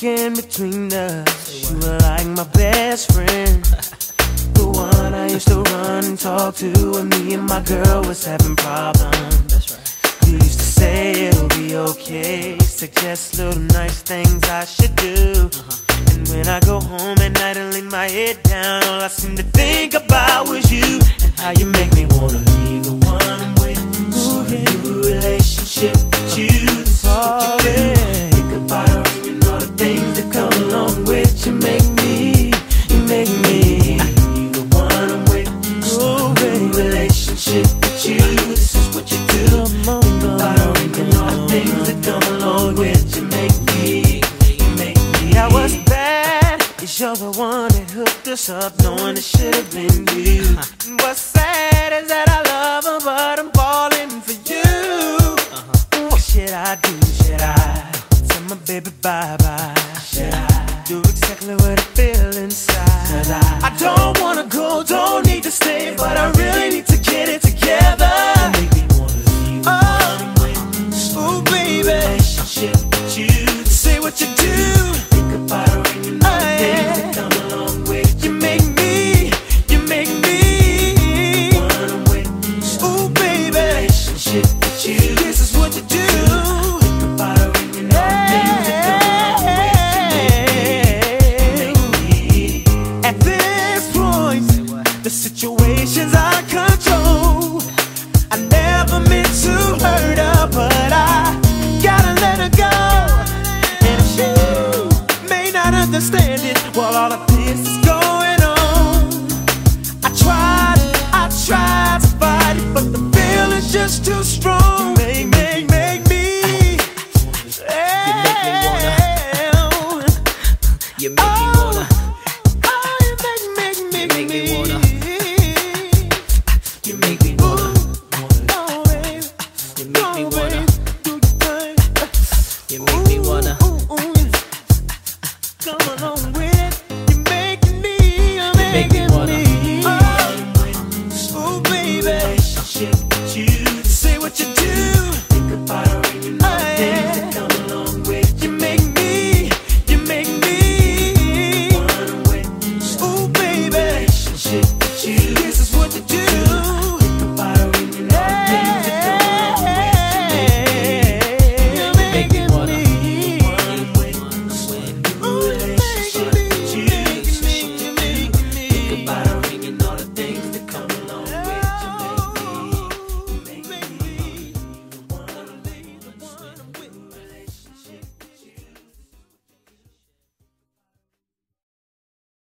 sticking between us. You were like my best friend. The one I used to run and talk to when me and my girl was having problems. That's right. You used to say it'll be okay. Suggest little nice things I should do. Uh-huh. And when I go home at night and lay my head down, all I seem to think about was you and how you make me wanna along with you. Make me, you make me. You the one I'm with. A new relationship with you. This is what you do. Think about all the things that come along with you. Make me, you make me. I oh, was bad. is you're the one that hooked us up, knowing it should have been you. And what's sad is that I love her, but I'm falling for you. What should I do? Should I tell my baby bye bye? At this point, the situation's out of control. I never meant to hurt her, but I gotta let her go. And if you may not understand it, while all of this is going on, I tried, I tried to fight it, but the feeling's just too strong. Make, make, make me. You make me wanna. You make me wanna make me wanna. You make me wanna. You make me wanna. You make me wanna. Come along with it. You me. You me oh baby. to do.